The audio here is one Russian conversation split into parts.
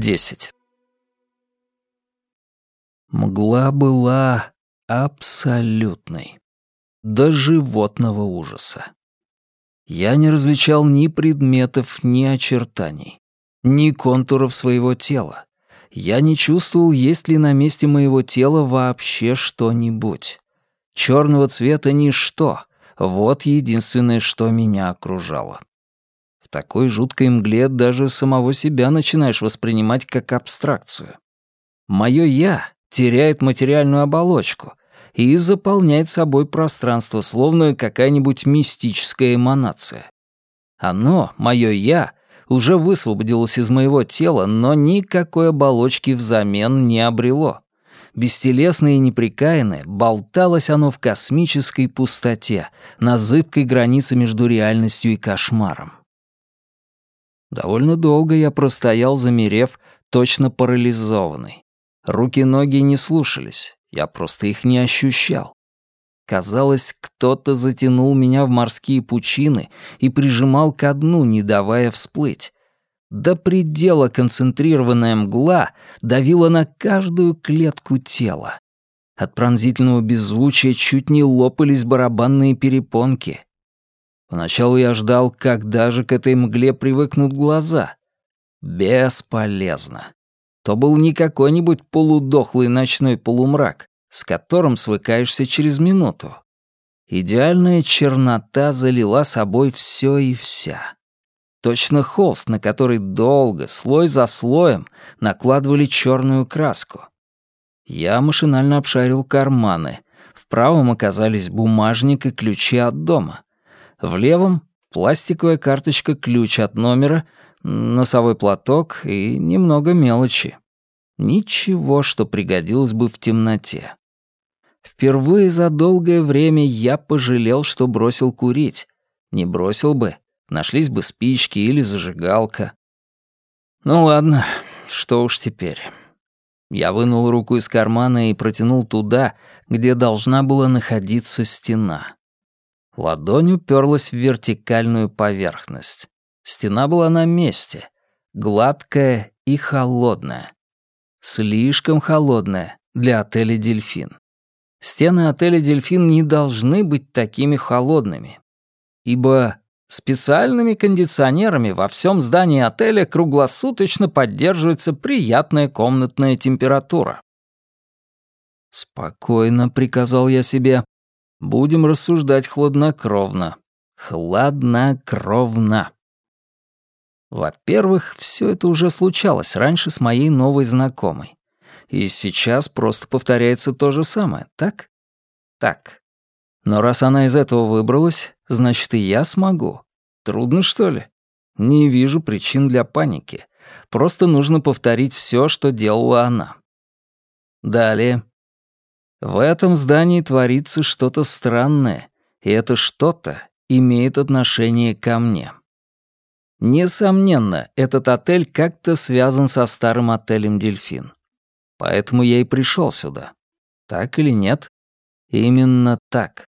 10. Мгла была абсолютной. До животного ужаса. Я не различал ни предметов, ни очертаний, ни контуров своего тела. Я не чувствовал, есть ли на месте моего тела вообще что-нибудь. Черного цвета ничто. Вот единственное, что меня окружало. Такой жуткой мгле даже самого себя начинаешь воспринимать как абстракцию. Моё «я» теряет материальную оболочку и заполняет собой пространство, словно какая-нибудь мистическая эманация. Оно, моё «я», уже высвободилось из моего тела, но никакой оболочки взамен не обрело. Бестелесное и неприкаянное, болталось оно в космической пустоте, на зыбкой границе между реальностью и кошмаром. Довольно долго я простоял, замерев, точно парализованный. Руки-ноги не слушались, я просто их не ощущал. Казалось, кто-то затянул меня в морские пучины и прижимал ко дну, не давая всплыть. До предела концентрированная мгла давила на каждую клетку тела. От пронзительного беззвучия чуть не лопались барабанные перепонки. Поначалу я ждал, когда же к этой мгле привыкнут глаза. Бесполезно. То был не какой-нибудь полудохлый ночной полумрак, с которым свыкаешься через минуту. Идеальная чернота залила собой все и вся. Точно холст, на который долго, слой за слоем, накладывали черную краску. Я машинально обшарил карманы. В правом оказались бумажник и ключи от дома. В левом — пластиковая карточка-ключ от номера, носовой платок и немного мелочи. Ничего, что пригодилось бы в темноте. Впервые за долгое время я пожалел, что бросил курить. Не бросил бы, нашлись бы спички или зажигалка. Ну ладно, что уж теперь. Я вынул руку из кармана и протянул туда, где должна была находиться стена. Ладонь уперлась в вертикальную поверхность. Стена была на месте, гладкая и холодная. Слишком холодная для отеля «Дельфин». Стены отеля «Дельфин» не должны быть такими холодными, ибо специальными кондиционерами во всем здании отеля круглосуточно поддерживается приятная комнатная температура. «Спокойно», — приказал я себе, — «будем рассуждать хладнокровно. Хладнокровно». Во-первых, все это уже случалось раньше с моей новой знакомой. И сейчас просто повторяется то же самое, так? Так. Но раз она из этого выбралась, значит, и я смогу. Трудно, что ли? Не вижу причин для паники. Просто нужно повторить все, что делала она. Далее. В этом здании творится что-то странное, и это что-то имеет отношение ко мне. Несомненно, этот отель как-то связан со старым отелем «Дельфин». Поэтому я и пришел сюда. Так или нет? Именно так.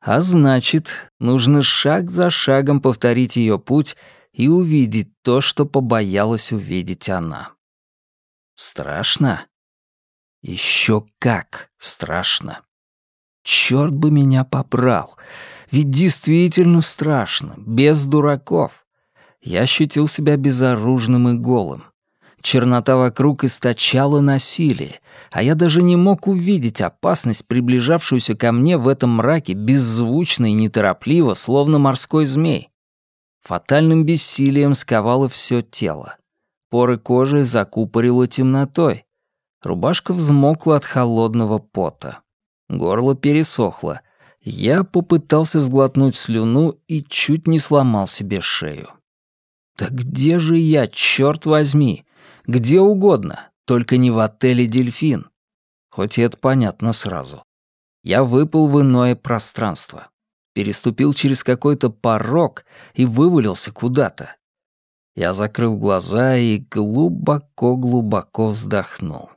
А значит, нужно шаг за шагом повторить ее путь и увидеть то, что побоялась увидеть она. Страшно? Еще как страшно. Черт бы меня побрал. Ведь действительно страшно, без дураков. Я ощутил себя безоружным и голым. Чернота вокруг источала насилие, а я даже не мог увидеть опасность, приближавшуюся ко мне в этом мраке беззвучно и неторопливо, словно морской змей. Фатальным бессилием сковало все тело. Поры кожи закупорило темнотой. Рубашка взмокла от холодного пота. Горло пересохло. Я попытался сглотнуть слюну и чуть не сломал себе шею. «Да где же я, черт возьми?» Где угодно, только не в отеле «Дельфин». Хоть и это понятно сразу. Я выпал в иное пространство. Переступил через какой-то порог и вывалился куда-то. Я закрыл глаза и глубоко-глубоко вздохнул.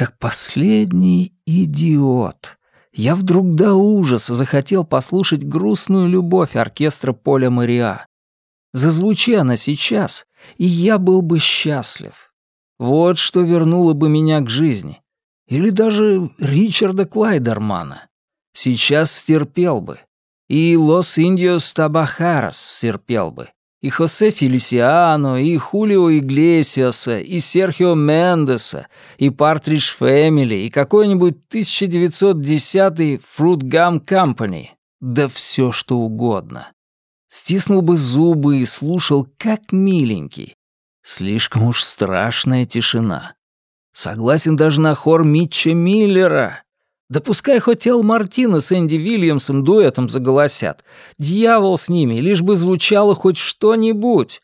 Как последний идиот. Я вдруг до ужаса захотел послушать грустную любовь оркестра Поля Мариа. Зазвучи она сейчас, и я был бы счастлив. Вот что вернуло бы меня к жизни. Или даже Ричарда Клайдермана. Сейчас стерпел бы. И Лос Индиос Табахарас стерпел бы. И Хосе Фелисиано, и Хулио Иглесиаса, и Серхио Мендеса, и Партридж Фэмили, и какой-нибудь 1910-й Fruit Gum Company. Да все что угодно. Стиснул бы зубы и слушал, как миленький. Слишком уж страшная тишина. Согласен даже на хор Митча Миллера. Да пускай хоть Эл Мартина с Энди Вильямсом дуэтом заголосят. Дьявол с ними, лишь бы звучало хоть что-нибудь.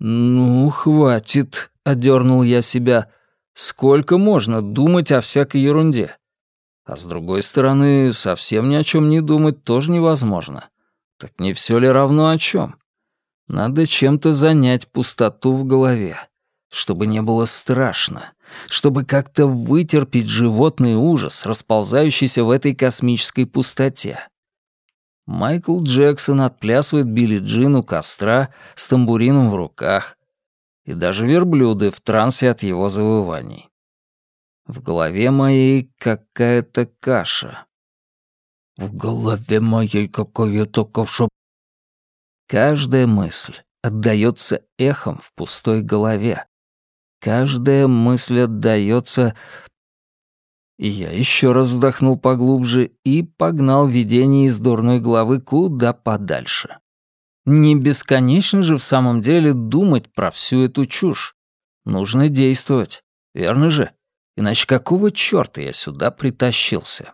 «Ну, хватит», — одернул я себя. «Сколько можно думать о всякой ерунде?» А с другой стороны, совсем ни о чем не думать тоже невозможно. Так не все ли равно о чем? Надо чем-то занять пустоту в голове, чтобы не было страшно, чтобы как-то вытерпеть животный ужас, расползающийся в этой космической пустоте. Майкл Джексон отплясывает Билли Джин у костра с тамбурином в руках, и даже верблюды в трансе от его завываний. В голове моей какая-то каша. В голове моей какая-то каша. Каждая мысль отдаётся эхом в пустой голове, Каждая мысль отдаётся. Я ещё раз вздохнул поглубже и погнал видение из дурной головы куда подальше. Не бесконечно же в самом деле думать про всю эту чушь. Нужно действовать, верно же? Иначе какого чёрта я сюда притащился?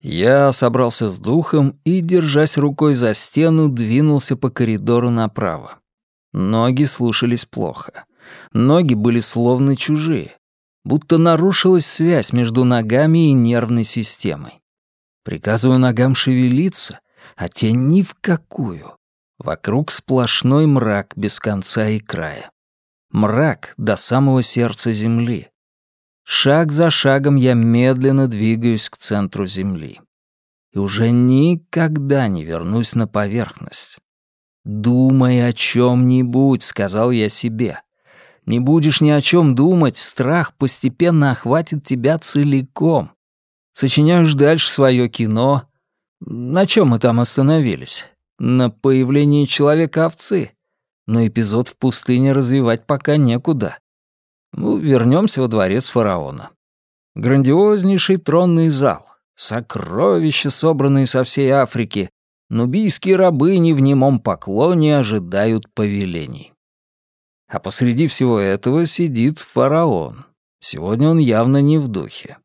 Я собрался с духом и, держась рукой за стену, двинулся по коридору направо. Ноги слушались плохо. Ноги были словно чужие, будто нарушилась связь между ногами и нервной системой. Приказываю ногам шевелиться, а те ни в какую. Вокруг сплошной мрак без конца и края. Мрак до самого сердца земли. Шаг за шагом я медленно двигаюсь к центру земли. И уже никогда не вернусь на поверхность. «Думай о чем-нибудь», — сказал я себе. Не будешь ни о чем думать, страх постепенно охватит тебя целиком. Сочиняешь дальше свое кино. На чем мы там остановились? На появлении человека-овцы. Но эпизод в пустыне развивать пока некуда. Ну, вернемся во дворец фараона. Грандиознейший тронный зал. Сокровища, собранные со всей Африки. Нубийские рабыни в немом поклоне ожидают повелений. А посреди всего этого сидит фараон. Сегодня он явно не в духе.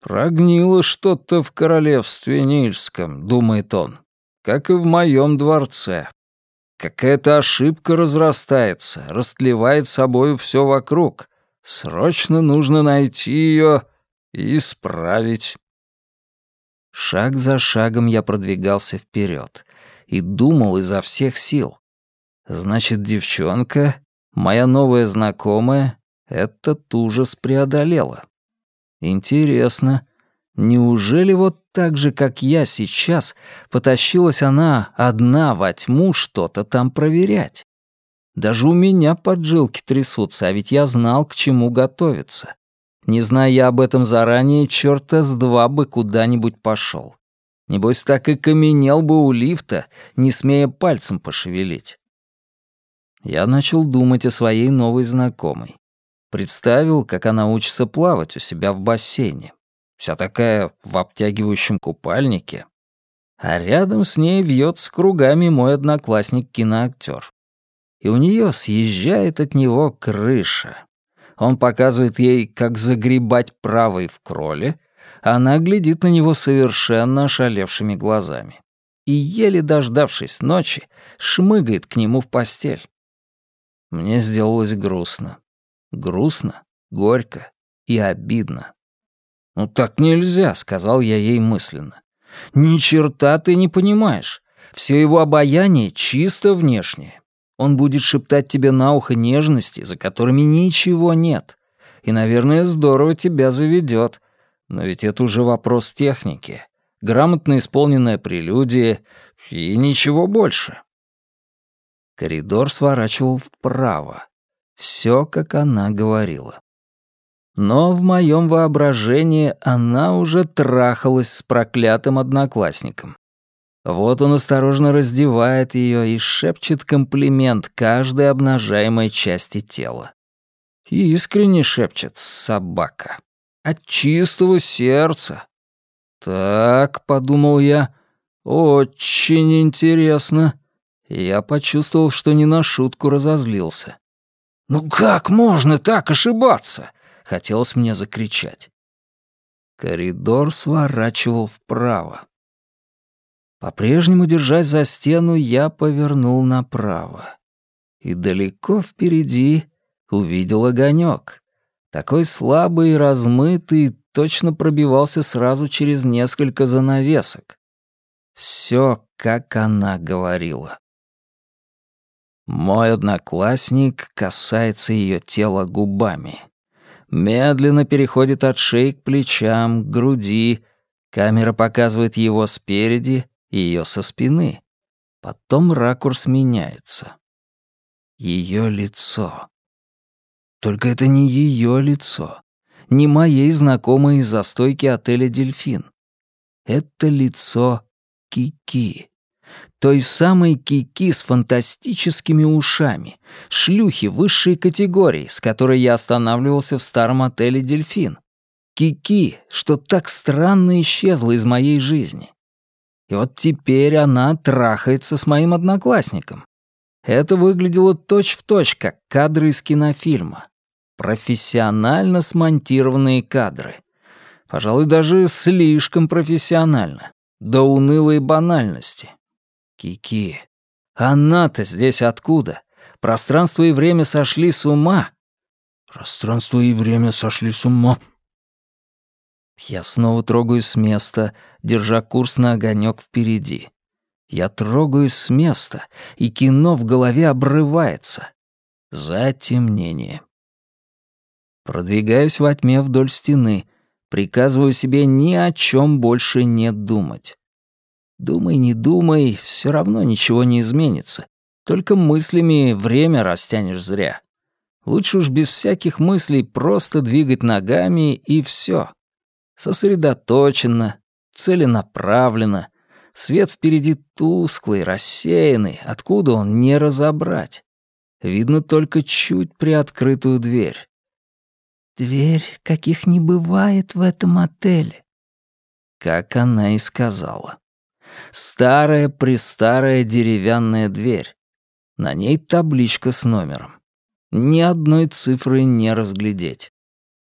«Прогнило что-то в королевстве Нильском», — думает он, — «как и в моем дворце. Какая-то ошибка разрастается, растлевает собою все вокруг. Срочно нужно найти ее и исправить». Шаг за шагом я продвигался вперед и думал изо всех сил. Значит, девчонка, моя новая знакомая, этот ужас преодолела. Интересно, неужели вот так же, как я сейчас, потащилась она одна во тьму что-то там проверять? Даже у меня поджилки трясутся, а ведь я знал, к чему готовиться. Не зная я об этом заранее, чёрта с два бы куда-нибудь пошёл. Небось, так и каменел бы у лифта, не смея пальцем пошевелить я начал думать о своей новой знакомой. Представил, как она учится плавать у себя в бассейне. Вся такая в обтягивающем купальнике. А рядом с ней вьется кругами мой одноклассник-киноактер. И у нее съезжает от него крыша. Он показывает ей, как загребать правой в кроле, а она глядит на него совершенно ошалевшими глазами. И, еле дождавшись ночи, шмыгает к нему в постель. Мне сделалось грустно. Грустно, горько и обидно. «Ну так нельзя», — сказал я ей мысленно. «Ни черта ты не понимаешь. Все его обаяние чисто внешнее. Он будет шептать тебе на ухо нежности, за которыми ничего нет. И, наверное, здорово тебя заведет. Но ведь это уже вопрос техники. Грамотно исполненная прелюдия и ничего больше. Коридор сворачивал вправо. Все, как она говорила. Но в моем воображении она уже трахалась с проклятым одноклассником. Вот он осторожно раздевает ее и шепчет комплимент каждой обнажаемой части тела. И искренне шепчет «собака». От чистого сердца. «Так», — подумал я, — «очень интересно». Я почувствовал, что не на шутку разозлился. «Ну как можно так ошибаться?» — хотелось мне закричать. Коридор сворачивал вправо. По-прежнему, держась за стену, я повернул направо. И далеко впереди увидел огонек. Такой слабый и размытый, точно пробивался сразу через несколько занавесок. Все, как она говорила. Мой одноклассник касается ее тела губами. Медленно переходит от шеи к плечам, к груди. Камера показывает его спереди, ее со спины. Потом ракурс меняется. Ее лицо. Только это не ее лицо, не моей знакомой из застойки отеля «Дельфин». Это лицо Кики. Той самой Кики с фантастическими ушами, шлюхи высшей категории, с которой я останавливался в старом отеле «Дельфин». Кики, что так странно исчезла из моей жизни. И вот теперь она трахается с моим одноклассником. Это выглядело точь-в-точь, точь, как кадры из кинофильма. Профессионально смонтированные кадры. Пожалуй, даже слишком профессионально. До унылой банальности. Кики. Она-то здесь откуда? Пространство и время сошли с ума. Пространство и время сошли с ума. Я снова трогаюсь с места, держа курс на огонек впереди. Я трогаюсь с места, и кино в голове обрывается. Затемнение. Продвигаюсь во тьме вдоль стены, приказываю себе ни о чем больше не думать. Думай, не думай, все равно ничего не изменится. Только мыслями время растянешь зря. Лучше уж без всяких мыслей просто двигать ногами и все. Сосредоточенно, целенаправленно. Свет впереди тусклый, рассеянный, откуда он не разобрать. Видно только чуть приоткрытую дверь. «Дверь, каких не бывает в этом отеле», — как она и сказала. Старая-престарая деревянная дверь. На ней табличка с номером. Ни одной цифры не разглядеть.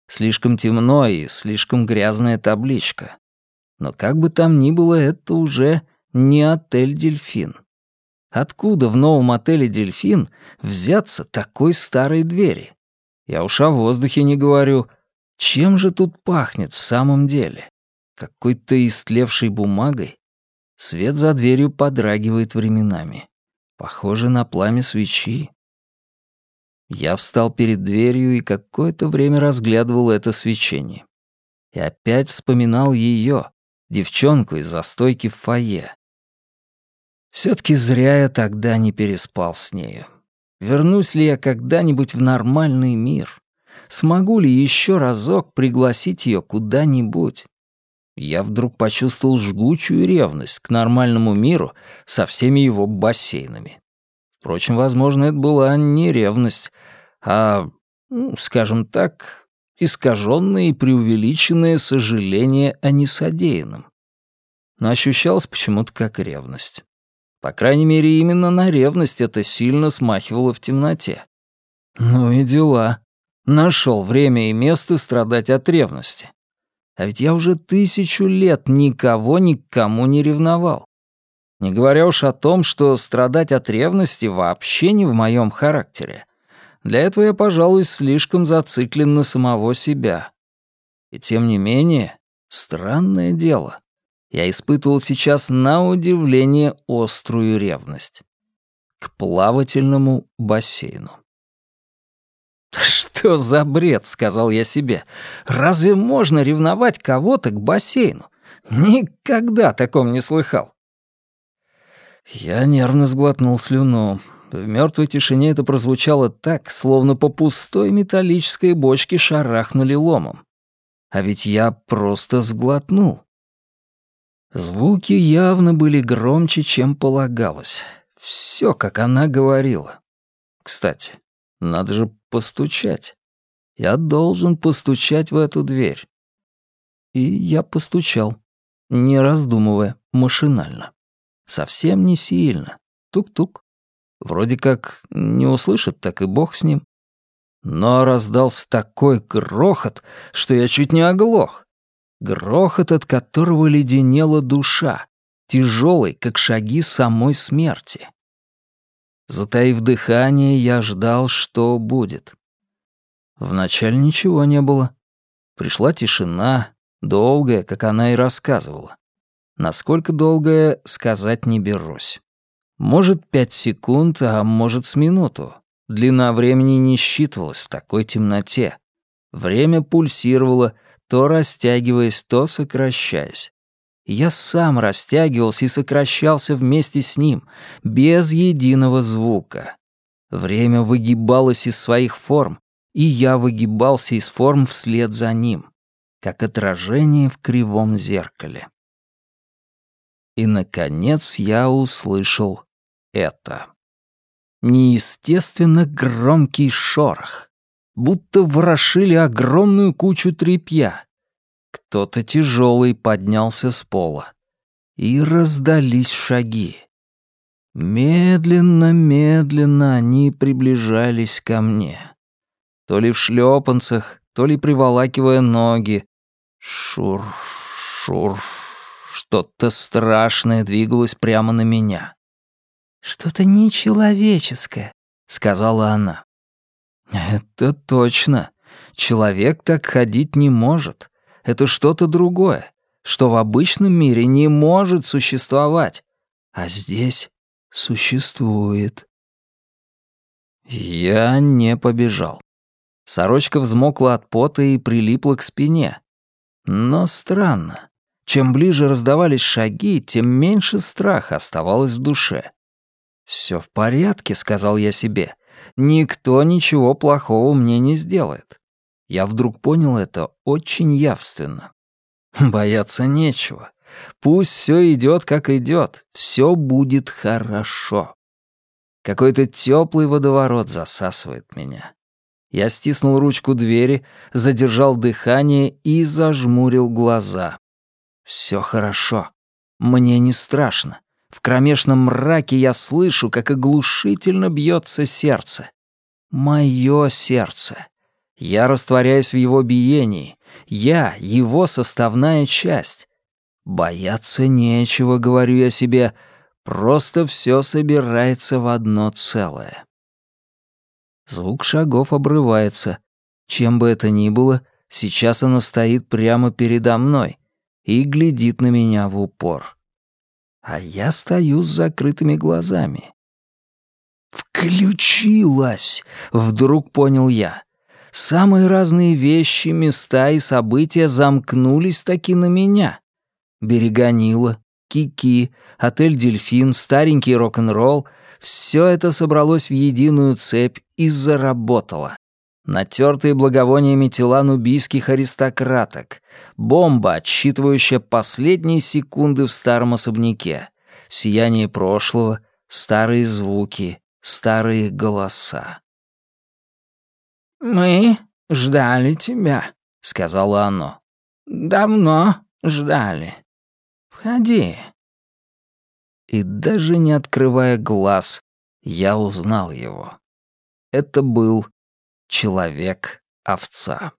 Слишком темно и слишком грязная табличка. Но как бы там ни было, это уже не отель «Дельфин». Откуда в новом отеле «Дельфин» взяться такой старой двери? Я уж о воздухе не говорю. Чем же тут пахнет в самом деле? Какой-то истлевшей бумагой? Свет за дверью подрагивает временами. Похоже на пламя свечи. Я встал перед дверью и какое-то время разглядывал это свечение. И опять вспоминал ее, девчонку из застойки в фойе. Все-таки зря я тогда не переспал с нею. Вернусь ли я когда-нибудь в нормальный мир? Смогу ли еще разок пригласить ее куда-нибудь? Я вдруг почувствовал жгучую ревность к нормальному миру со всеми его бассейнами. Впрочем, возможно, это была не ревность, а, ну, скажем так, искаженное и преувеличенное сожаление о несодеянном. Но ощущалось почему-то как ревность. По крайней мере, именно на ревность это сильно смахивало в темноте. Ну и дела. Нашел время и место страдать от ревности. А ведь я уже тысячу лет никого ни к кому не ревновал. Не говоря уж о том, что страдать от ревности вообще не в моем характере. Для этого я, пожалуй, слишком зациклен на самого себя. И тем не менее, странное дело. Я испытывал сейчас на удивление острую ревность. К плавательному бассейну. «Что за бред?» — сказал я себе. «Разве можно ревновать кого-то к бассейну? Никогда таком не слыхал». Я нервно сглотнул слюну. В мертвой тишине это прозвучало так, словно по пустой металлической бочке шарахнули ломом. А ведь я просто сглотнул. Звуки явно были громче, чем полагалось. Все, как она говорила. Кстати, надо же постучать. Я должен постучать в эту дверь. И я постучал, не раздумывая, машинально. Совсем не сильно. Тук-тук. Вроде как не услышит, так и бог с ним. Но раздался такой грохот, что я чуть не оглох. Грохот, от которого леденела душа, тяжелый, как шаги самой смерти. Затаив дыхание, я ждал, что будет. Вначале ничего не было. Пришла тишина, долгая, как она и рассказывала. Насколько долгая, сказать не берусь. Может, пять секунд, а может, с минуту. Длина времени не считывалась в такой темноте. Время пульсировало, то растягиваясь, то сокращаясь. Я сам растягивался и сокращался вместе с ним, без единого звука. Время выгибалось из своих форм, и я выгибался из форм вслед за ним, как отражение в кривом зеркале. И, наконец, я услышал это. Неестественно громкий шорох, будто ворошили огромную кучу тряпья. Кто-то тяжелый поднялся с пола. И раздались шаги. Медленно-медленно они приближались ко мне. То ли в шлепанцах, то ли приволакивая ноги. Шур, шур, что-то страшное двигалось прямо на меня. «Что-то нечеловеческое», — сказала она. «Это точно. Человек так ходить не может. Это что-то другое, что в обычном мире не может существовать. А здесь существует». Я не побежал. Сорочка взмокла от пота и прилипла к спине. Но странно. Чем ближе раздавались шаги, тем меньше страха оставалось в душе. «Все в порядке», — сказал я себе. «Никто ничего плохого мне не сделает». Я вдруг понял это очень явственно. Бояться нечего. Пусть все идет, как идет. Все будет хорошо. Какой-то теплый водоворот засасывает меня. Я стиснул ручку двери, задержал дыхание и зажмурил глаза. Все хорошо. Мне не страшно. В кромешном мраке я слышу, как оглушительно бьется сердце. Мое сердце. Я растворяюсь в его биении. Я — его составная часть. Бояться нечего, говорю я себе. Просто все собирается в одно целое. Звук шагов обрывается. Чем бы это ни было, сейчас оно стоит прямо передо мной и глядит на меня в упор а я стою с закрытыми глазами. «Включилась!» — вдруг понял я. Самые разные вещи, места и события замкнулись таки на меня. Берега Нила, Кики, отель «Дельфин», старенький рок-н-ролл — все это собралось в единую цепь и заработало. Натертые благовониями тела нубийских аристократок. Бомба, отсчитывающая последние секунды в старом особняке. Сияние прошлого, старые звуки, старые голоса. «Мы ждали тебя», — сказала оно. «Давно ждали. Входи». И даже не открывая глаз, я узнал его. Это был Человек-овца.